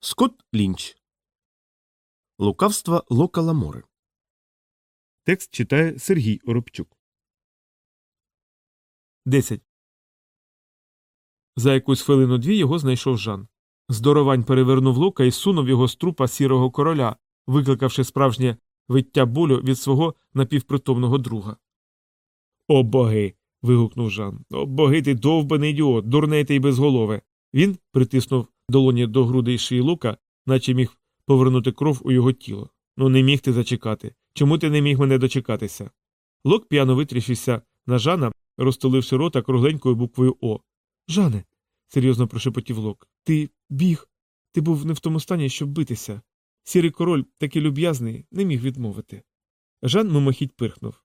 Скотт Лінч. Лукавства Лока Ламори. Текст читає Сергій Оробчук. 10. За якусь хвилину дві його знайшов Жан. Здоровань перевернув лука і сунув його з трупа сірого короля, викликавши справжнє виття болю від свого напівпритомного друга. О боги. вигукнув Жан. О боги, ти довбаний ідіот, дурний й безголове. Він притиснув долоні до грудей шиї лука, наче міг повернути кров у його тіло. Ну не міг ти зачекати. Чому ти не міг мене дочекатися? Лок п'яно витріщився на Жана, розтуливши рота кругленькою буквою О. Жане, серйозно прошепотів Лок, ти біг. Ти був не в тому стані, щоб битися. Сірий король, такий люб'язний, не міг відмовити. Жан мимохідь пирхнув.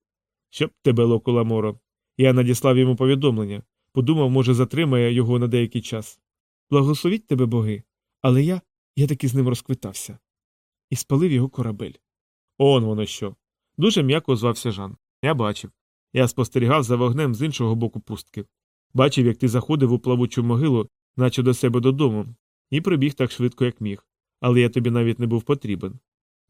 Щоб тебе, Локу Ламоро. Я надіслав йому повідомлення. Подумав, може, затримає його на деякий час. Благословіть тебе, боги. Але я я таки з ним розквитався. І спалив його корабель. Он воно що. Дуже м'яко звався Жан. Я бачив. Я спостерігав за вогнем з іншого боку пустки. Бачив, як ти заходив у плавучу могилу, наче до себе додому, і прибіг так швидко, як міг. Але я тобі навіть не був потрібен.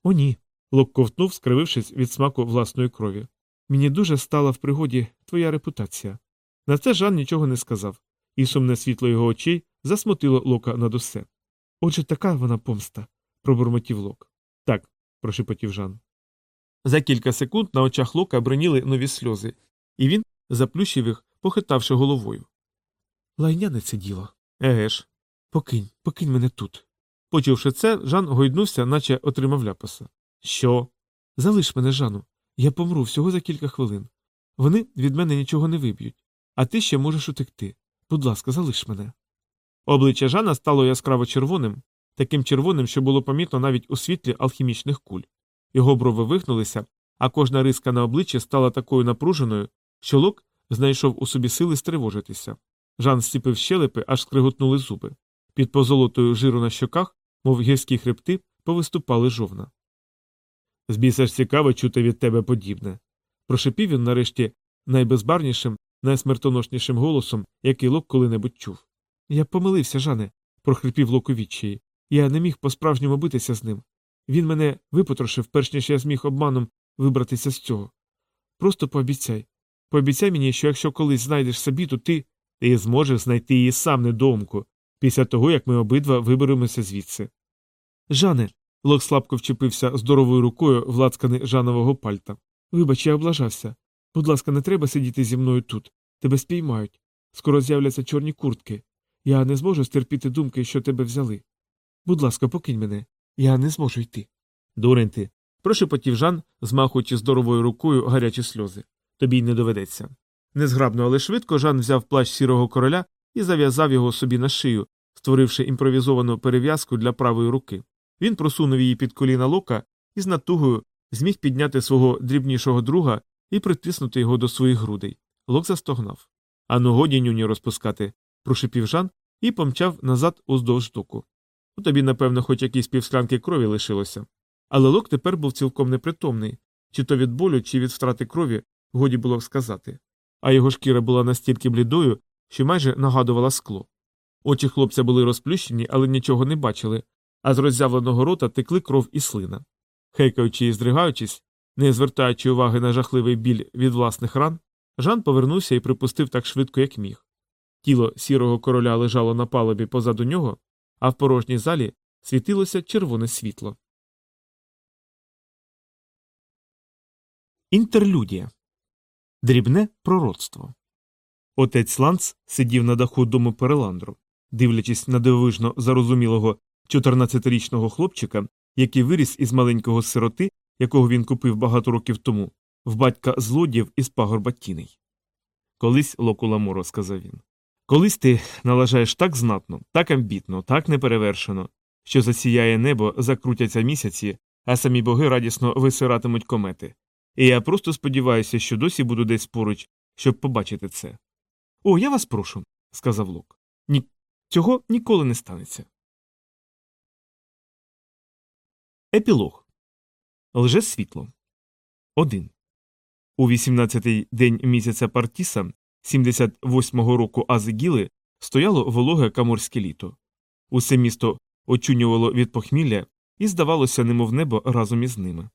О, ні. Лок ковтнув, скривившись від смаку власної крові. Мені дуже стала в пригоді твоя репутація. На це Жан нічого не сказав, і сумне світло його очей засмутило Лока над усе. Отже, така вона помста, пробурмотів Лок. Так, прошепотів Жан. За кілька секунд на очах Лока броніли нові сльози, і він заплющив їх, похитавши головою. Лайняне це діло. Еге ж. Покинь, покинь мене тут. Почувши це, Жан гойднувся, наче отримав ляпаса. Що? Залиш мене, Жану. Я помру всього за кілька хвилин. Вони від мене нічого не виб'ють, а ти ще можеш утекти. Будь ласка, залиш мене. Обличчя Жана стало яскраво червоним, таким червоним, що було помітно навіть у світлі алхімічних куль. Його брови вихнулися, а кожна риска на обличчі стала такою напруженою, що лок знайшов у собі сили стривожитися. Жан стіпив щелепи, аж скриготнули зуби. Під позолотою жиру на щоках, мов гірські хребти, повиступали жовна. Збіса ж цікаво чути від тебе подібне. Прошепів він нарешті найбезбарнішим, найсмертоноснішим голосом, який лок коли-небудь чув. Я помилився, Жане, прохрипів лок у відчаї. Я не міг по справжньому битися з ним. Він мене випотрошив, перш ніж я зміг обманом вибратися з цього. Просто пообіцяй. Пообіцяй мені, що якщо колись знайдеш собі, то ти. Ти зможеш знайти її сам недоумку, після того як ми обидва виберемося звідси. Жане. Лок слабко вчепився здоровою рукою в лацкани Жанового пальта. Вибач, я облажався. Будь ласка, не треба сидіти зі мною тут. Тебе спіймають. Скоро з'являться чорні куртки. Я не зможу стерпіти думки, що тебе взяли. Будь ласка, покинь мене. Я не зможу йти. Дурень ти. прошепотів Жан, змахуючи здоровою рукою гарячі сльози. Тобі й не доведеться. Незграбно, але швидко Жан взяв плащ сірого короля і зав'язав його собі на шию, створивши імпровізовану перев'язку для правої руки. Він просунув її під коліна лока і з натугою зміг підняти свого дрібнішого друга і притиснути його до своїх грудей. Лок застогнав. Ану годі нюні розпускати, прошепів Жан і помчав назад уздовж доку. У тобі, напевно, хоч якісь півсклянки крові лишилося. Але лок тепер був цілком непритомний, чи то від болю, чи від втрати крові, годі було сказати. А його шкіра була настільки блідою, що майже нагадувала скло. Очі хлопця були розплющені, але нічого не бачили, а з роззявленого рота текли кров і слина. Хейкаючи і здригаючись, не звертаючи уваги на жахливий біль від власних ран, Жан повернувся і припустив так швидко, як міг. Тіло сірого короля лежало на палубі позаду нього, а в порожній залі світилося червоне світло. Інтерлюдія Дрібне пророцтво. Отець Ланц сидів на даху дому Переландру, дивлячись на дивовижно зарозумілого 14-річного хлопчика, який виріс із маленького сироти, якого він купив багато років тому, в батька злодіїв із пагорба тіней. Колись Локула Моро, сказав він. Колись ти налажаєш так знатно, так амбітно, так неперевершено, що засіяє небо, закрутяться місяці, а самі боги радісно висиратимуть комети. І я просто сподіваюся, що досі буду десь поруч, щоб побачити це. О, я вас прошу, сказав Лок. Ні, цього ніколи не станеться. Епілог Лже світло. 1. У 18-й день місяця Партіса 78-го року Азигіли стояло вологе каморське літо. Усе місто очунювало від похмілля і здавалося, немов небо разом із ними.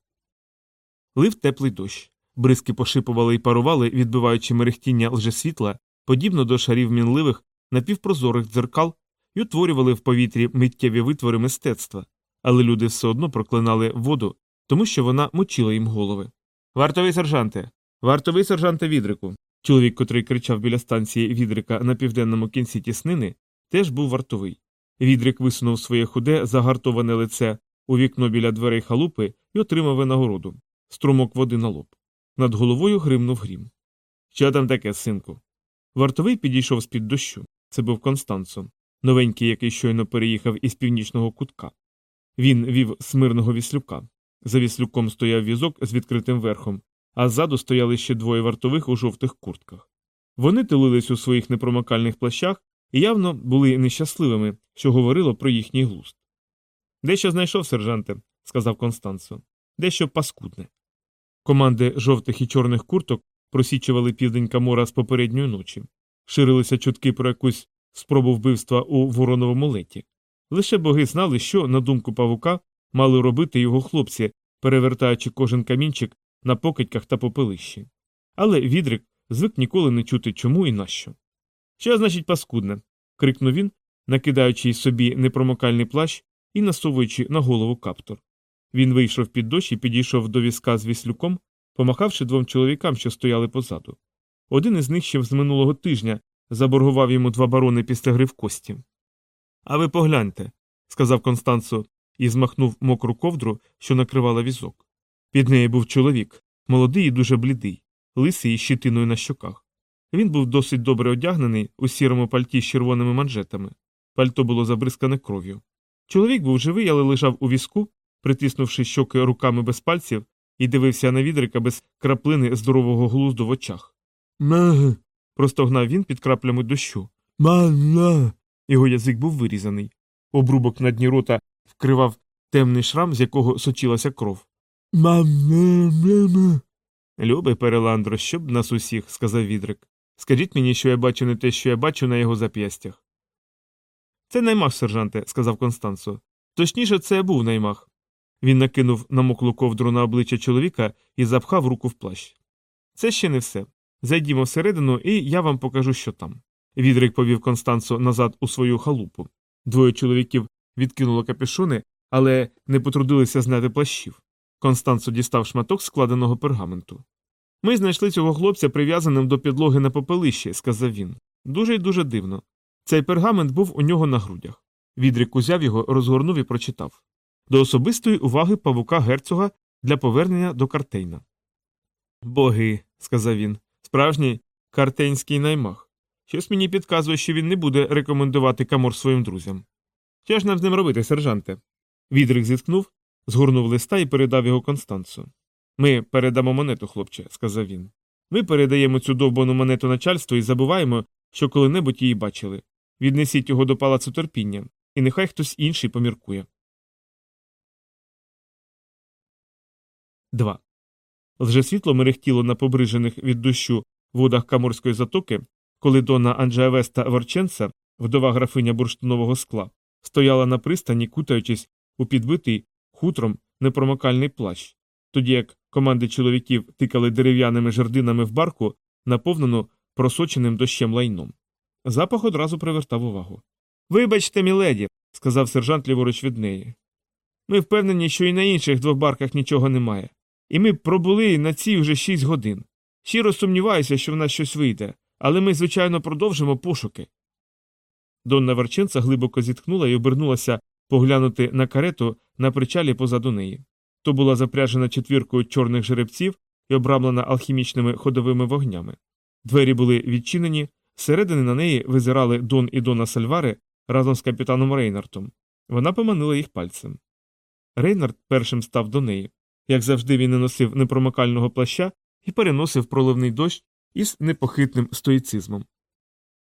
Лив теплий дощ. Бризки пошипували і парували, відбиваючи мерехтіння лжесвітла, подібно до шарів мінливих напівпрозорих дзеркал, і утворювали в повітрі миттєві витвори мистецтва, але люди все одно проклинали воду, тому що вона мочила їм голови. Вартовий сержанте, вартовий сержанте відрику. Чоловік, котрий кричав біля станції відрика на південному кінці тіснини, теж був вартовий. Відрик висунув своє худе, загартоване лице у вікно біля дверей халупи і отримав винагороду струмок води на лоб. Над головою гримнув грім. Що там таке, синку? Вартовий підійшов з під дощу. Це був Констанцо, новенький, який щойно переїхав із північного кутка. Він вів смирного віслюка. За віслюком стояв візок з відкритим верхом, а ззаду стояли ще двоє вартових у жовтих куртках. Вони тулились у своїх непромокальних плащах і явно були нещасливими, що говорило про їхній глузд. Дещо знайшов, сержанте, сказав Констанцо. Дещо паскудне. Команди жовтих і чорних курток просічували південь Камора з попередньої ночі. Ширилися чутки про якусь спробу вбивства у вороновому леті. Лише боги знали, що, на думку павука, мали робити його хлопці, перевертаючи кожен камінчик на покидьках та попелищі. Але відрик звик ніколи не чути чому і нащо. Що значить паскудне? крикнув він, накидаючи собі непромокальний плащ і насовуючи на голову каптур. Він вийшов під дощ і підійшов до візка з віслюком, помахавши двом чоловікам, що стояли позаду. Один із них ще з минулого тижня заборгував йому два барони після гри в кості. А ви погляньте, сказав Констанцо і змахнув мокру ковдру, що накривала візок. Під нею був чоловік, молодий і дуже блідий, лисий із щитиною на щоках. Він був досить добре одягнений у сірому пальті з червоними манжетами. Пальто було забризкане кров'ю. Чоловік був живий, але лежав у візку, притиснувши щоки руками без пальців, і дивився на відрика без краплини здорового глузду в очах. Мег. простогнав він під краплями дощу. Ма. Його язик був вирізаний. Обрубок на дні рота вкривав темний шрам, з якого сочилася кров. Ма. Любий Переландро, щоб нас усіх, сказав відрик. Скажіть мені, що я бачу не те, що я бачу на його зап'ястях. Це наймах, сержанте, сказав Констанцо. Точніше, це був наймах. Він накинув намоклу ковдру на обличчя чоловіка і запхав руку в плащ. Це ще не все. Зайдімо всередину, і я вам покажу, що там. Відрик повів Констанцо назад у свою халупу. Двоє чоловіків відкинуло капюшони, але не потрудилися зняти плащів. Констанцо дістав шматок складеного пергаменту. Ми знайшли цього хлопця прив'язаним до підлоги на попелищі, сказав він. Дуже й дуже дивно. Цей пергамент був у нього на грудях. Відрик узяв його, розгорнув і прочитав до особистої уваги павука герцога для повернення до Картейна. Боги, сказав він, справжній картейнський наймах. Щось мені підказує, що він не буде рекомендувати камор своїм друзям. Що ж нам з ним робити, сержанте? Відрик зіткнув, згорнув листа і передав його Констанцу. Ми передамо монету, хлопче, сказав він. Ми передаємо цю довбану монету начальству і забуваємо, що коли-небудь її бачили. Віднесіть його до палацу терпіння, і нехай хтось інший поміркує. 2. Лжесвітло мерехтіло на побрижених від дощу водах Каморської затоки, коли дона Анджея Веста Ворченца, вдова графиня бурштинового скла, стояла на пристані, кутаючись у підбитий хутром непромокальний плащ, тоді як команди чоловіків тикали дерев'яними жердинами в барку, наповнену просоченим дощем лайном. Запах одразу привертав увагу. Вибачте, міледі, сказав сержант ліворуч від неї. Ми впевнені, що і на інших двох барках нічого немає. І ми пробули на цій вже шість годин. Щиро сумніваюся, що в нас щось вийде, але ми, звичайно, продовжимо пошуки. Донна Варченца глибоко зітхнула і обернулася поглянути на карету на причалі позаду неї. То була запряжена четвіркою чорних жеребців і обрамлена алхімічними ходовими вогнями. Двері були відчинені, зсередини на неї визирали Дон і Дона Сальвари разом з капітаном Рейнартом. Вона поманила їх пальцем. Рейнард першим став до неї. Як завжди, він не носив непромокального плаща і переносив проливний дощ із непохитним стоїцизмом.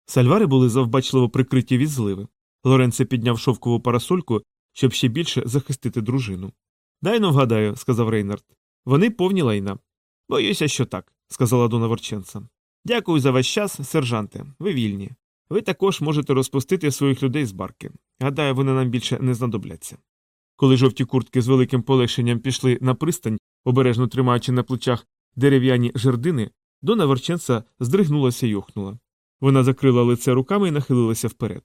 Сальвари були завбачливо прикриті від зливи. Лоренце підняв шовкову парасольку, щоб ще більше захистити дружину. Дай но вгадаю, сказав Рейнард. Вони повні лайна. Боюся, що так, сказала Дона Ворченца. Дякую за ваш час, сержанте. Ви вільні. Ви також можете розпустити своїх людей з барки. Гадаю, вони нам більше не знадобляться. Коли жовті куртки з великим полегшенням пішли на пристань, обережно тримаючи на плечах дерев'яні жердини, Дона Верченца здригнулася й охнула. Вона закрила лице руками і нахилилася вперед.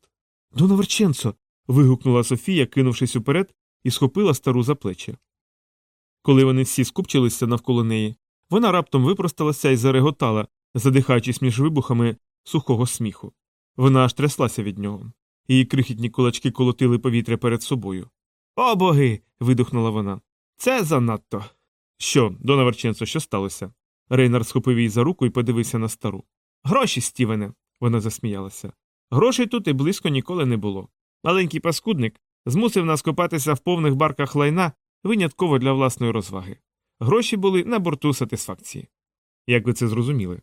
Дона Верченцо. Вигукнула Софія, кинувшись уперед, і схопила стару за плечі. Коли вони всі скупчилися навколо неї, вона раптом випросталася і зареготала, задихаючись між вибухами сухого сміху. Вона аж тряслася від нього. Її крихітні кулачки колотили повітря перед собою. О боги. видухнула вона. Це занадто. Що, Дона Верченцо, що сталося? Рейнар схопив її за руку і подивився на стару. Гроші, Стівене. Вона засміялася. Грошей тут і близько ніколи не було. Маленький паскудник змусив нас копатися в повних барках лайна винятково для власної розваги. Гроші були на борту сатисфакції. Як ви це зрозуміли?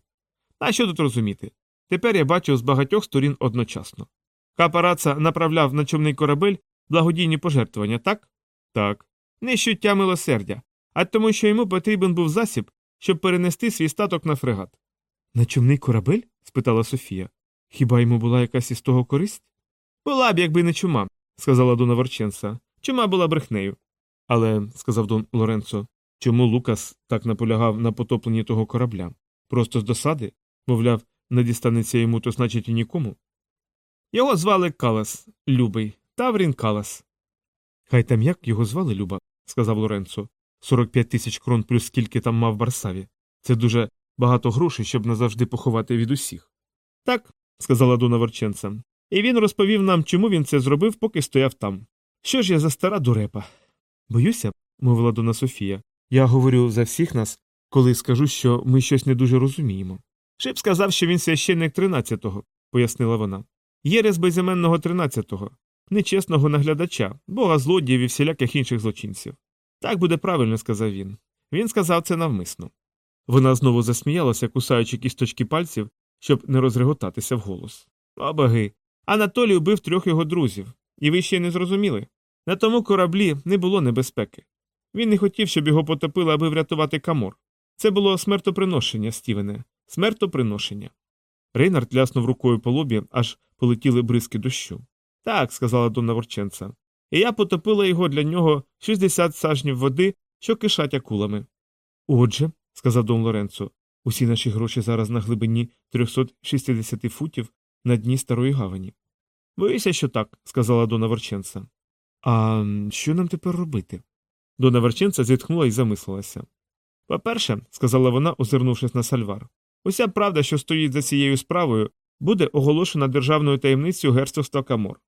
А що тут розуміти? Тепер я бачу з багатьох сторін одночасно. Капараца направляв на човний корабель благодійні пожертвування, так? Так. Не щуття милосердя, а тому, що йому потрібен був засіб, щоб перенести свій статок на фрегат. На човний корабель? спитала Софія. Хіба йому була якась із того користь? Була б, якби не чума, сказала Дона Ворченса. Чума була брехнею. Але, сказав Дон Лоренцо, чому Лукас так наполягав на потопленні того корабля? Просто з досади? Мовляв, не дістанеться йому, то значить і нікому. Його звали Калас, Любий, Таврін Калас. Хай там як його звали Люба, сказав Лоренцо. 45 тисяч крон плюс скільки там мав Барсаві. Це дуже багато грошей, щоб назавжди поховати від усіх. Так, сказала Дона Ворченца. І він розповів нам, чому він це зробив, поки стояв там. Що ж я за стара дурепа? Боюся, мовила Дона Софія. Я говорю за всіх нас, коли скажу, що ми щось не дуже розуміємо. Шип сказав, що він священник тринадцятого, пояснила вона. Єрес безіменного тринадцятого, нечесного наглядача, бога злодіїв і всіляких інших злочинців. Так буде правильно, сказав він. Він сказав це навмисно. Вона знову засміялася, кусаючи кісточки пальців, щоб не розреготатися вголос. О, боги. Анатолій убив трьох його друзів, і ви ще не зрозуміли. На тому кораблі не було небезпеки. Він не хотів, щоб його потопили, аби врятувати камор. Це було смертоприношення, Стівене, смертоприношення. Рейнард ляснув рукою по лобі, аж полетіли бризки дощу. Так, сказала Донна Ворченца. І я потопила його для нього 60 сажнів води, що кишать акулами. Отже, сказав Дон Лоренцо, усі наші гроші зараз на глибині 360 футів на дні старої гавані. Боюся, що так, сказала Дона Ворченца. А що нам тепер робити? Дона Верченца зітхнула і замислилася. По-перше, сказала вона, озирнувшись на сальвар, уся правда, що стоїть за цією справою, буде оголошена державною таємницею герцогства Камор.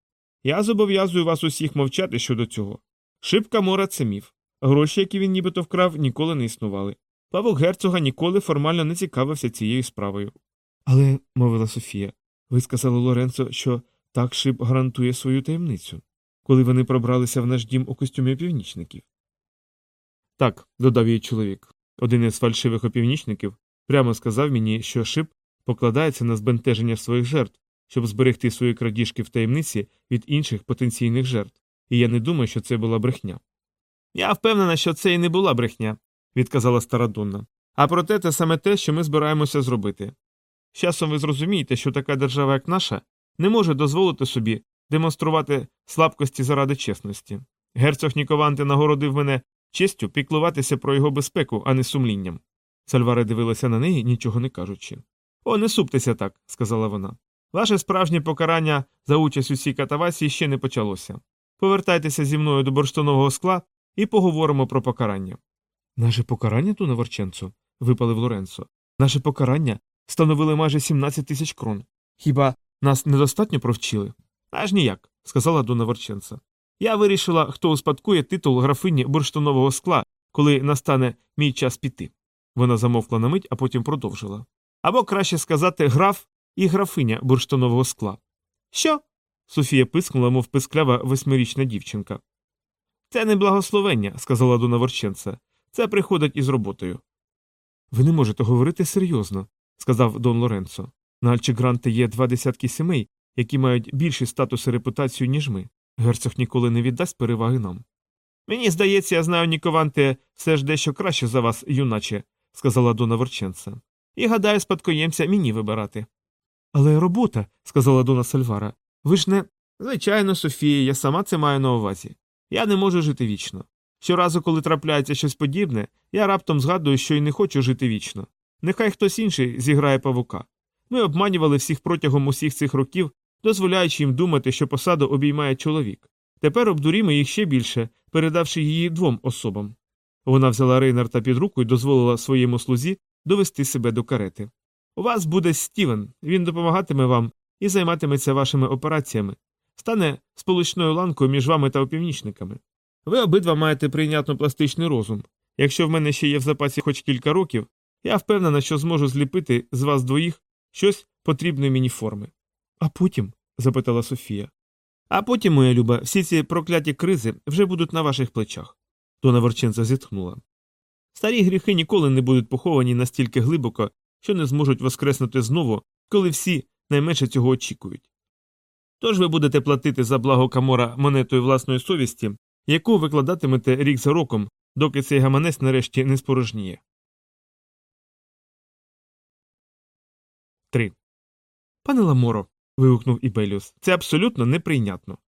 Я зобов'язую вас усіх мовчати щодо цього. Шиб Камора це міф. Гроші, які він нібито вкрав, ніколи не існували. Павок герцога ніколи формально не цікавився цією справою. Але, мовила Софія, ви сказали Лоренцо, що так шиб гарантує свою таємницю, коли вони пробралися в наш дім у костюмі північників. Так, додав їй чоловік. Один із фальшивих опівнічників прямо сказав мені, що шип покладається на збентеження своїх жертв, щоб зберегти свої крадіжки в таємниці від інших потенційних жертв, і я не думаю, що це була брехня. Я впевнена, що це і не була брехня, відказала стара Донна. А проте це саме те, що ми збираємося зробити. З часом ви зрозумієте, що така держава, як наша, не може дозволити собі демонструвати слабкості заради чесності. Герцог Нікованти нагородив мене честю піклуватися про його безпеку, а не сумлінням. Сальвара дивилася на неї, нічого не кажучи. О, не суптеся так, сказала вона. Ваше справжнє покарання за участь у цій катавасії ще не почалося. Повертайтеся зі мною до борштонового скла і поговоримо про покарання. Наше покарання, ту Ворченцо? випалив Лоренцо. Наше покарання становили майже 17 тисяч крон. Хіба нас недостатньо провчили? Аж ніяк, сказала Дона Ворченца. Я вирішила, хто успадкує титул графині бурштинового скла, коли настане мій час піти. Вона замовкла на мить, а потім продовжила. Або краще сказати граф і графиня бурштинового скла. Що? Софія пискнула, мов писклява восьмирічна дівчинка. Це не благословення, сказала Дона Ворченца. Це приходить із роботою. Ви не можете говорити серйозно, сказав Дон Лоренцо. На Альчегранте є два десятки сімей, які мають більший статус і репутацію, ніж ми. Герцог ніколи не віддасть переваги нам. Мені здається, я знаю Нікованте все ж дещо краще за вас, юначе, сказала Дона Ворченца. І гадаю, спадкоємця мені вибирати. Але робота, сказала Дона Сальвара. Ви ж не. Звичайно, Софія, я сама це маю на увазі. Я не можу жити вічно. Щоразу, коли трапляється щось подібне, я раптом згадую, що й не хочу жити вічно. Нехай хтось інший зіграє павука. Ми обманювали всіх протягом усіх цих років, дозволяючи їм думати, що посаду обіймає чоловік. Тепер обдурімо їх ще більше, передавши її двом особам. Вона взяла Рейнарта під руку і дозволила своєму слузі довести себе до карети. У вас буде Стівен, він допомагатиме вам і займатиметься вашими операціями, стане сполучною ланкою між вами та опівнічниками. Ви обидва маєте прийнятно пластичний розум. Якщо в мене ще є в запасі хоч кілька років, я впевнена, що зможу зліпити з вас двоїх щось потрібної мені форми. А потім? запитала Софія. А потім, моя люба, всі ці прокляті кризи вже будуть на ваших плечах. Дона Ворченця зітхнула. Старі гріхи ніколи не будуть поховані настільки глибоко, що не зможуть воскреснути знову, коли всі найменше цього очікують. Тож ви будете платити за благо Камора монетою власної совісті, яку викладатимете рік за роком, доки цей гаманець нарешті не спорожніє. Пане Ламоро. вигукнув Ібеліус, це абсолютно неприйнятно.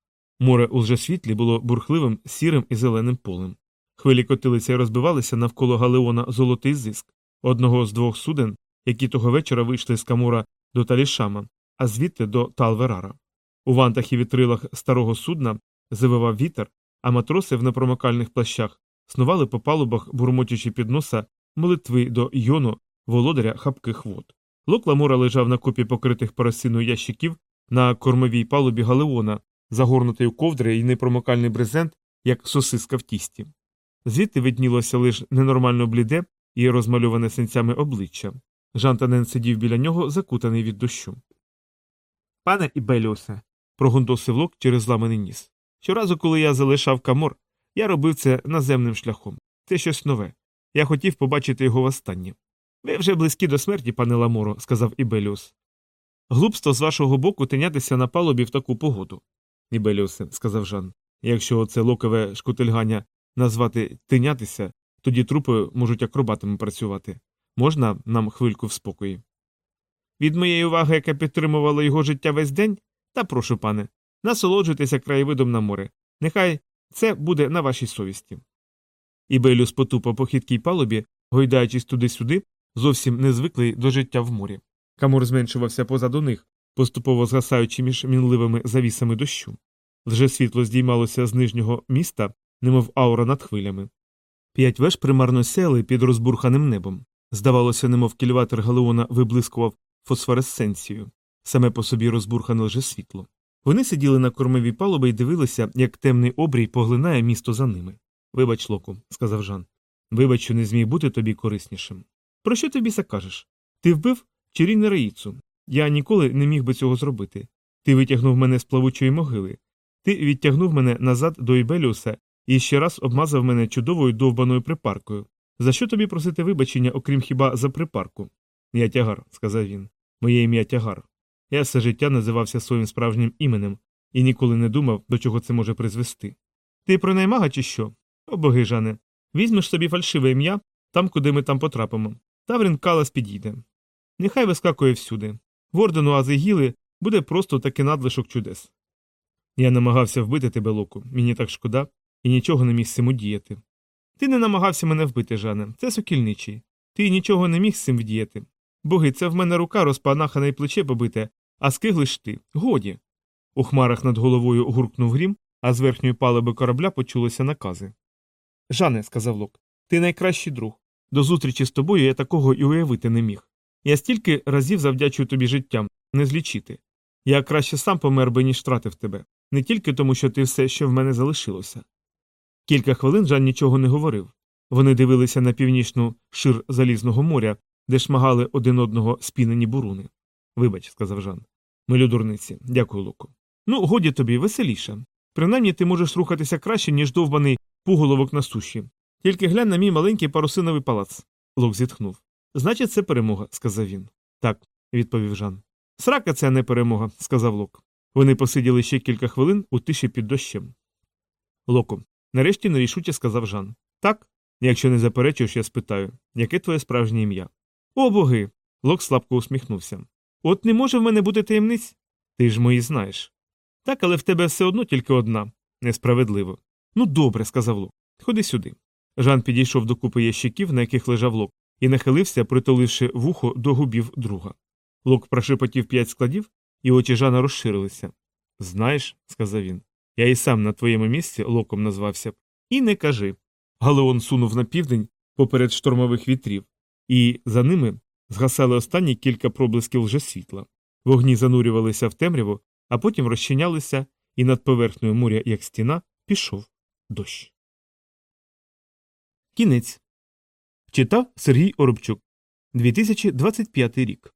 Море у лжесвітлі було бурхливим сірим і зеленим полем. Хвилі котилися і розбивалися навколо галеона золотий зиск, одного з двох суден, які того вечора вийшли з Камура до Талішама, а звідти до Талверара. У вантах і вітрилах старого судна завивав вітер, а матроси в непромокальних плащах снували по палубах, бурмотячи під носа молитви до йону, володаря хапких вод. Лок Ламора лежав на купі покритих паросиною ящиків на кормовій палубі галеона, загорнутий у ковдри і непромокальний брезент, як сосиска в тісті. Звідти виднілося лише ненормально бліде і розмальоване синцями обличчя. Жантанен сидів біля нього, закутаний від дощу. Пане Ібеліусе, прогундосив лок через зламаний ніс. Щоразу, коли я залишав камор, я робив це наземним шляхом. Це щось нове. Я хотів побачити його востаннє. Ви вже близькі до смерті, пане Ламоро, сказав Ібеліус. Глупство з вашого боку тинятися на палубі в таку погоду. Ібеліусе, сказав Жан. Якщо це локове шкутильгання назвати тинятися, тоді трупи можуть акробатами працювати. Можна нам хвильку в спокої? Від моєї уваги, яка підтримувала його життя весь день, та прошу, пане, насолоджуйтеся краєвидом на море. Нехай це буде на вашій совісті. Ібеліус потупав по хиткій палубі, гойдаючись туди-сюди, зовсім не звиклий до життя в морі. Камур зменшувався позаду них, поступово згасаючи між мінливими завісами дощу. Вже світло здіймалося з нижнього міста, немов аура над хвилями. П'ять веж примарно сяли під розбурханим небом. Здавалося, немов кільватер галеона виблискував фосфоресценцію, саме по собі розбурхане лже світло. Вони сиділи на кормовій палубі і дивилися, як темний обрій поглинає місто за ними. Вибач, Локу, сказав Жан. Вибач, що не зміг бути тобі кориснішим. Про що тобі кажеш? Ти вбив Чиріне Раїцу. Я ніколи не міг би цього зробити. Ти витягнув мене з плавучої могили. Ти відтягнув мене назад до Ібеліуса і ще раз обмазав мене чудовою довбаною припаркою. За що тобі просити вибачення, окрім хіба за припарку? Я тягар, сказав він. Моє ім'я тягар. Я все життя називався своїм справжнім іменем і ніколи не думав, до чого це може призвести. Ти про наймага чи що? О боги, Жане. Візьмеш собі фальшиве ім'я там, куди ми там потрапимо. Таврін Калас підійде. Нехай вискакує всюди. В ордену Азигіли буде просто такий надлишок чудес. Я намагався вбити тебе, Локу, мені так шкода, і нічого не міг з цим удіяти. Ти не намагався мене вбити, Жане, це сокільничий. Ти нічого не міг з цим вдіяти. Боги, це в мене рука розпанахана й плече побите, а скиглиш ти. Годі. У хмарах над головою гуркнув грім, а з верхньої палиби корабля почулися накази. Жане, сказав Лок, ти найкращий друг. До зустрічі з тобою я такого і уявити не міг. Я стільки разів завдячую тобі життям, не злічити. Я краще сам помер би, ніж втратив тебе, не тільки тому, що ти все, що в мене залишилося. Кілька хвилин Жан нічого не говорив. Вони дивилися на північну шир Залізного моря, де шмагали один одного спінені буруни. Вибач, сказав Жан. Милю дурниці, дякую, Луку. Ну, годі тобі, веселіше. Принаймні ти можеш рухатися краще, ніж довбаний пуголовок на суші. Тільки глянь на мій маленький парусиновий палац. Лук зітхнув. Значить, це перемога, сказав він. Так, відповів Жан. Срака це не перемога, сказав Лок. Вони посиділи ще кілька хвилин у тиші під дощем. Локу, нарешті нерішуче сказав Жан. Так, якщо не заперечуєш, я спитаю, яке твоє справжнє ім'я? О боги. Лок слабко усміхнувся. От не може в мене бути таємниць? Ти ж мої знаєш. Так, але в тебе все одно тільки одна. Несправедливо. Ну, добре, сказав Лок. Ходи сюди. Жан підійшов до купи ящиків, на яких лежав лок, і нахилився, притуливши вухо до губів друга. Лок прошепотів п'ять складів, і очі Жана розширилися. Знаєш, сказав він, я і сам на твоєму місці локом назвався б. І не кажи. Галеон сунув на південь поперед штормових вітрів, і за ними згасали останні кілька проблисків лжесвітла. Вогні занурювалися в темряву, а потім розчинялися, і над поверхнею моря, як стіна, пішов дощ. Кінець. Читав Сергій Оробчук. 2025 рік.